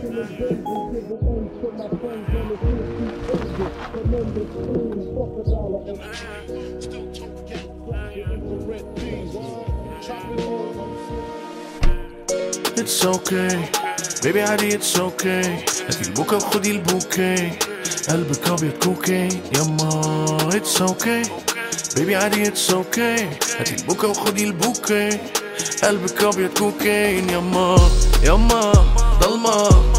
It's okay. baby عادي it's okay. هاتي البوكا وخدي البوكي قلبك أبيض كوكي يما it's okay. baby عادي it's okay. هاتي البوكا وخدي البوكي قلبك أبيض كوكين يما يما بخور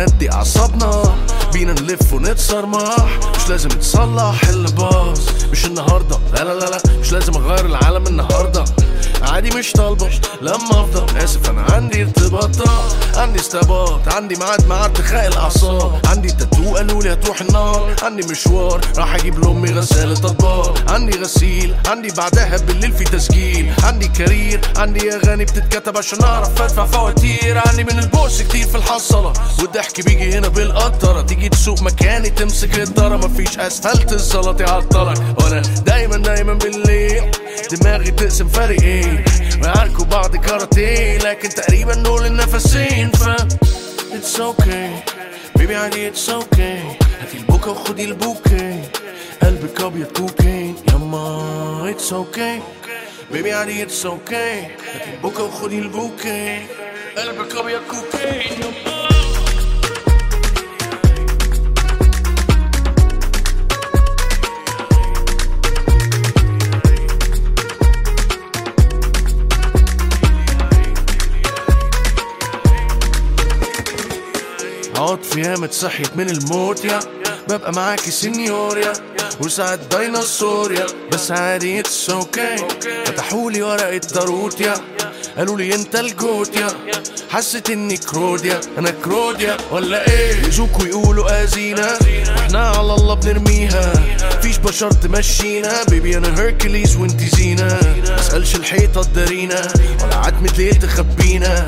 نهدي أعصابنا. بينا نلف ونتصرمح مش لازم تصلح اللي باظ مش النهارده. لا لا لا لا. مش لازم أغير العالم النهارده. عادي مش طالبه. لما أفضل آسف أنا عندي ارتباطات عندي استباط عندي ميعاد مع ارتخاء الأعصاب. عندي تاتو قالوا لي هتروح النار. عندي مشوار راح أجيب لأمي غسالة أطباق. عندي غسيل عندي بعدها بالليل في تسجيل. عندي career عندي أغاني بتتكتب عشان أعرف أدفع فواتير. عندي من البوس كتير في الحصلة. والضحك بيجي هنا بالقطرة. تيجي تسوق مكاني تمسك الدارة مفيش أسفلت الزلط يعطلك وأنا دايما دايما بالليل. دماغي تقسم فريقين. بعض كاراتيه لكن تقريبا دول النفسين ف It's okay. بيبي عادي it's okay. هاتي البوكا وخدي البوكي. قلبك أبيض كوكين يما it's okay. بيبي عادي it's okay. هاتي البوكا وخدي البوكي. قلبك أبيض كوكين يما. عاد في ياما اتصحيت من الموت يا. ببقى معاكي سينيوريا وساعات ديناصور يا. بس عادي اتس أوكي فتحولي ورقة داروت يا. قالوا لي أنت الجوت يا. حسيت إني كروديا أنا كروديا ولا إيه؟ يزوكوا يقولوا ازينا وإحنا على الله بنرميها. فيش بشر تمشينا. بيبي أنا هيركليز وانتي زينة. مسألش الحيطة تدارينا ولا عتمة ليه تخبينا.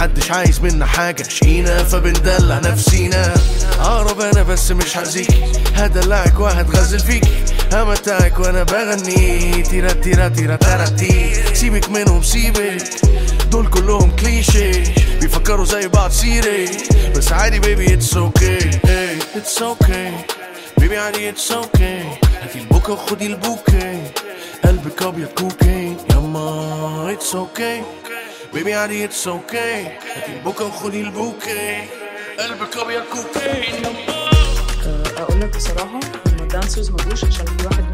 محدش عايز منا حاجة. شقينا فبندلع نفسينا. اقرب أنا بس مش هأذيكي هدلعك وهتغزل فيكي همتعك وأنا بغني. تيرا تيرا تيرا تيرا سيبك منهم سيبك. دول كلهم كليشي بيفكروا زي بعض سيري. بس عادي baby it's okay it's okay baby عادي it's okay هاتي البوكا وخدي البوكي قلبك أبيض كوكين يما it's okay baby عادي it's okay هاتي البوكا البوكي قلبك ابيض كوكين يما أقول لك بصراحة ان ال dancers ما جوش عشان في واحد